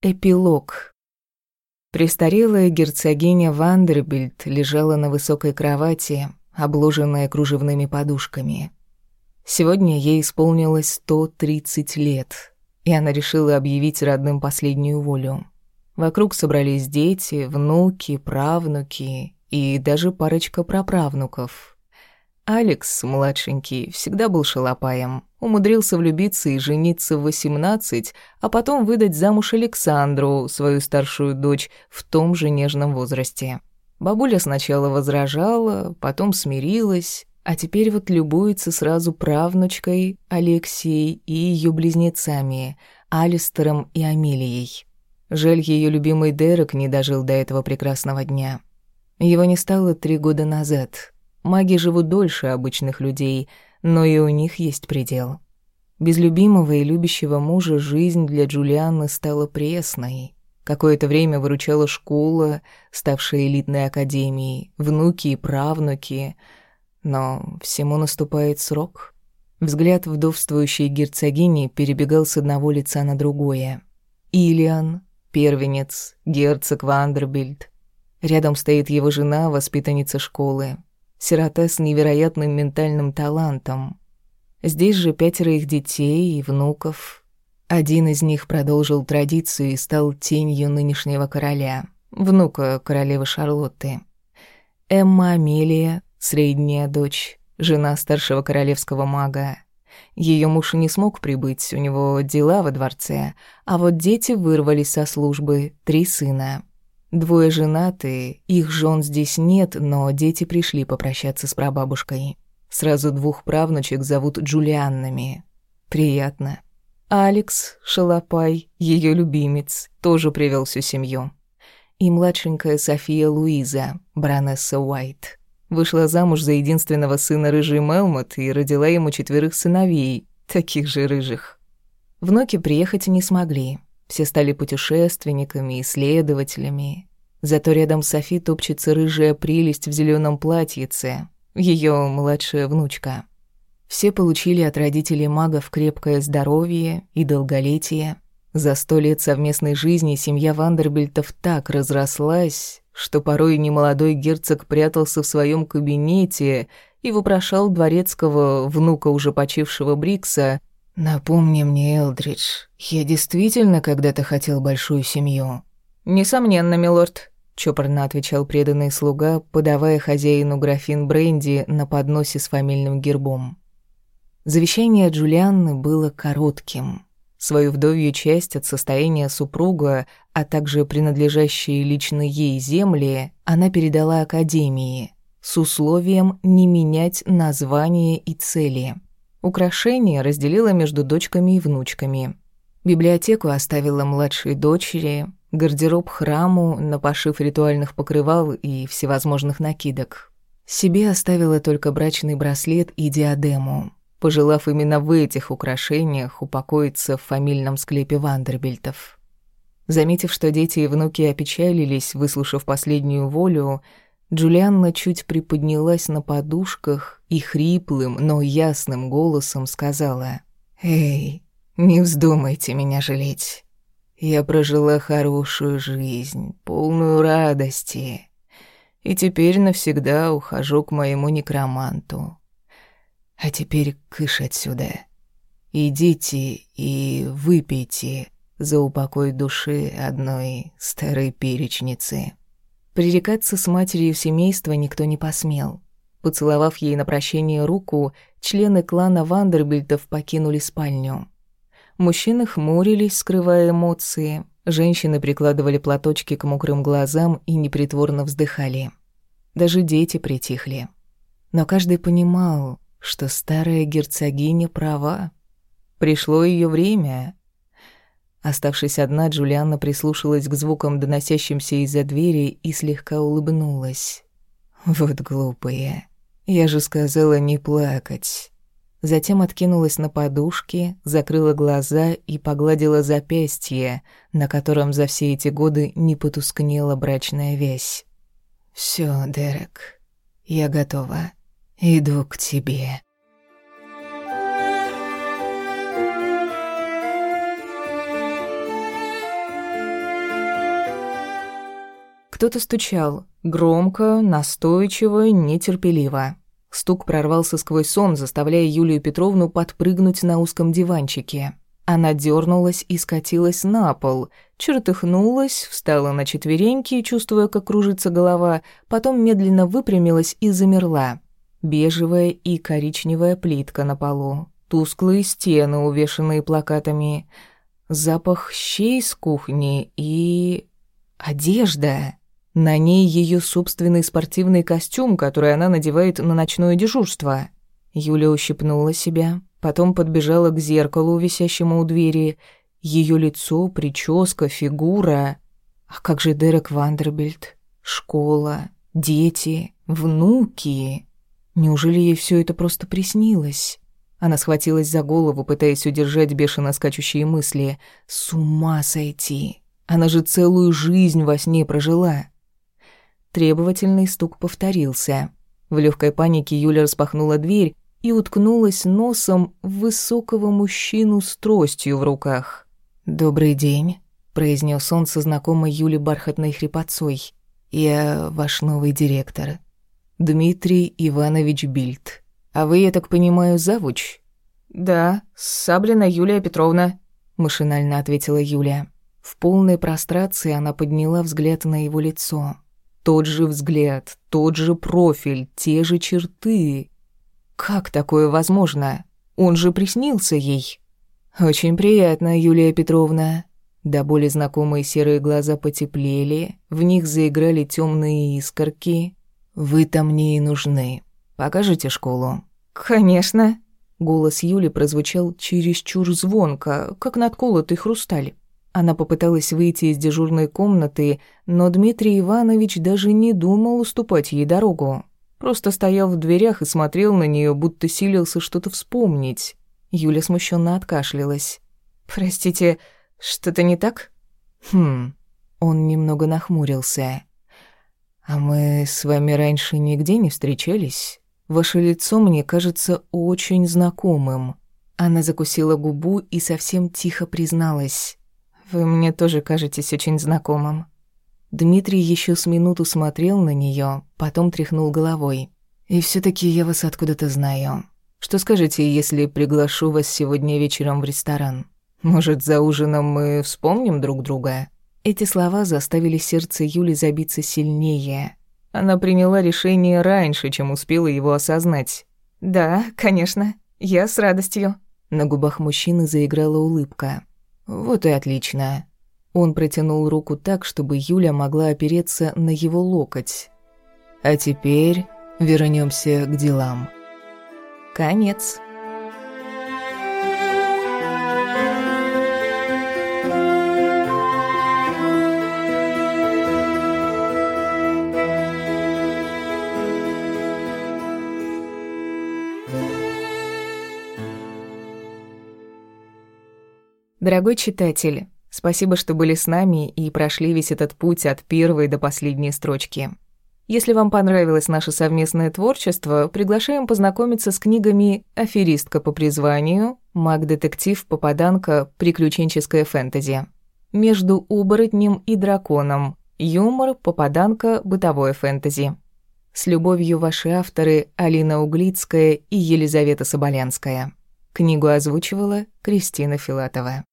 Эпилог. Престарелая герцогиня Вандербильд лежала на высокой кровати, обложенная кружевными подушками. Сегодня ей исполнилось 130 лет, и она решила объявить родным последнюю волю. Вокруг собрались дети, внуки, правнуки и даже парочка праправнуков. Алекс, младшенький, всегда был шалопаем. Умудрился влюбиться и жениться в 18, а потом выдать замуж Александру, свою старшую дочь, в том же нежном возрасте. Бабуля сначала возражала, потом смирилась, а теперь вот любуется сразу правнучкой Алексией и ее близнецами, Алистером и Амелией. Жаль, ее любимый Дерек не дожил до этого прекрасного дня. Его не стало три года назад — Маги живут дольше обычных людей, но и у них есть предел. Без любимого и любящего мужа жизнь для Джулианны стала пресной. Какое-то время выручала школа, ставшая элитной академией, внуки и правнуки. Но всему наступает срок. Взгляд вдовствующей герцогини перебегал с одного лица на другое. Илиан, первенец, герцог Вандербильд. Рядом стоит его жена, воспитанница школы, сирота с невероятным ментальным талантом. Здесь же пятеро их детей и внуков. Один из них продолжил традицию и стал тенью нынешнего короля, внука королевы Шарлотты. Эмма Амелия, средняя дочь, жена старшего королевского мага. Ее муж не смог прибыть, у него дела во дворце, а вот дети вырвались со службы, три сына. Двое женаты, их жен здесь нет, но дети пришли попрощаться с прабабушкой. Сразу двух правнучек зовут Джулианнами. Приятно. Алекс, шалопай, ее любимец, тоже привел всю семью. И младшенькая София Луиза, баронесса Уайт. Вышла замуж за единственного сына рыжий Мелмот и родила ему четверых сыновей, таких же рыжих. Внуки приехать не смогли. Все стали путешественниками, исследователями. Зато рядом с Софи топчется рыжая прелесть в зеленом платьице, ее младшая внучка. Все получили от родителей магов крепкое здоровье и долголетие. За сто лет совместной жизни семья Вандербильтов так разрослась, что порой немолодой герцог прятался в своем кабинете и вопрошал дворецкого внука уже почившего Брикса «Напомни мне, Элдридж, я действительно когда-то хотел большую семью». «Несомненно, милорд», — чопорно отвечал преданный слуга, подавая хозяину графин бренди на подносе с фамильным гербом. Завещание Джулианны было коротким. Свою вдовью часть от состояния супруга, а также принадлежащие лично ей земли, она передала Академии с условием не менять название и цели — Украшения разделила между дочками и внучками. Библиотеку оставила младшей дочери, гардероб храму на пошив ритуальных покрывал и всевозможных накидок. Себе оставила только брачный браслет и диадему, пожелав именно в этих украшениях упокоиться в фамильном склепе Вандербильтов. Заметив, что дети и внуки опечалились, выслушав последнюю волю, Джулианна чуть приподнялась на подушках и хриплым, но ясным голосом сказала «Эй, не вздумайте меня жалеть. Я прожила хорошую жизнь, полную радости, и теперь навсегда ухожу к моему некроманту. А теперь кыш отсюда. Идите и выпейте за упокой души одной старой перечницы». Пререкаться с матерью семейства никто не посмел. Поцеловав ей на прощение руку, члены клана Вандербильтов покинули спальню. Мужчины хмурились, скрывая эмоции, женщины прикладывали платочки к мокрым глазам и непритворно вздыхали. Даже дети притихли. Но каждый понимал, что старая герцогиня права. Пришло ее время, Оставшись одна, Джулианна прислушалась к звукам, доносящимся из-за двери, и слегка улыбнулась. «Вот глупые. Я же сказала не плакать». Затем откинулась на подушки, закрыла глаза и погладила запястье, на котором за все эти годы не потускнела брачная вязь. «Всё, Дерек, я готова. Иду к тебе». Кто-то стучал, громко, настойчиво, нетерпеливо. Стук прорвался сквозь сон, заставляя Юлию Петровну подпрыгнуть на узком диванчике. Она дернулась и скатилась на пол, чертыхнулась, встала на четвереньки, чувствуя, как кружится голова, потом медленно выпрямилась и замерла. Бежевая и коричневая плитка на полу, тусклые стены, увешанные плакатами, запах щей с кухни и... одежда. На ней ее собственный спортивный костюм, который она надевает на ночное дежурство. Юля ущипнула себя, потом подбежала к зеркалу, висящему у двери. Ее лицо, прическа, фигура. А как же Дерек Вандербильд? Школа, дети, внуки. Неужели ей все это просто приснилось? Она схватилась за голову, пытаясь удержать бешено скачущие мысли. С ума сойти! Она же целую жизнь во сне прожила. Требовательный стук повторился. В легкой панике Юля распахнула дверь и уткнулась носом в высокого мужчину с тростью в руках. «Добрый день», — произнес он со знакомой Юле бархатной хрипотцой. «Я ваш новый директор, Дмитрий Иванович Бильд. А вы, я так понимаю, завуч?» «Да, Саблина Юлия Петровна», — машинально ответила Юля. В полной прострации она подняла взгляд на его лицо. Тот же взгляд, тот же профиль, те же черты. Как такое возможно? Он же приснился ей. Очень приятно, Юлия Петровна. До боли знакомые серые глаза потеплели, в них заиграли темные искорки. Вы-то мне и нужны. Покажите школу. Конечно. Голос Юли прозвучал чересчур звонко, как надколотый хрусталь. Она попыталась выйти из дежурной комнаты, но Дмитрий Иванович даже не думал уступать ей дорогу. Просто стоял в дверях и смотрел на нее, будто силился что-то вспомнить. Юля смущенно откашлялась. «Простите, что-то не так?» «Хм...» Он немного нахмурился. «А мы с вами раньше нигде не встречались? Ваше лицо мне кажется очень знакомым». Она закусила губу и совсем тихо призналась. Вы мне тоже кажетесь очень знакомым». Дмитрий еще с минуту смотрел на нее, потом тряхнул головой. «И все таки я вас откуда-то знаю. Что скажете, если приглашу вас сегодня вечером в ресторан? Может, за ужином мы вспомним друг друга?» Эти слова заставили сердце Юли забиться сильнее. Она приняла решение раньше, чем успела его осознать. «Да, конечно, я с радостью». На губах мужчины заиграла улыбка. «Вот и отлично». Он протянул руку так, чтобы Юля могла опереться на его локоть. «А теперь вернемся к делам». Конец. Дорогой читатель, спасибо, что были с нами и прошли весь этот путь от первой до последней строчки. Если вам понравилось наше совместное творчество, приглашаем познакомиться с книгами «Аферистка по призванию», «Маг-детектив. Попаданка. Приключенческое фэнтези», «Между оборотнем и драконом», «Юмор. Попаданка. Бытовое фэнтези». С любовью ваши авторы Алина Углицкая и Елизавета Соболянская. Книгу озвучивала Кристина Филатова.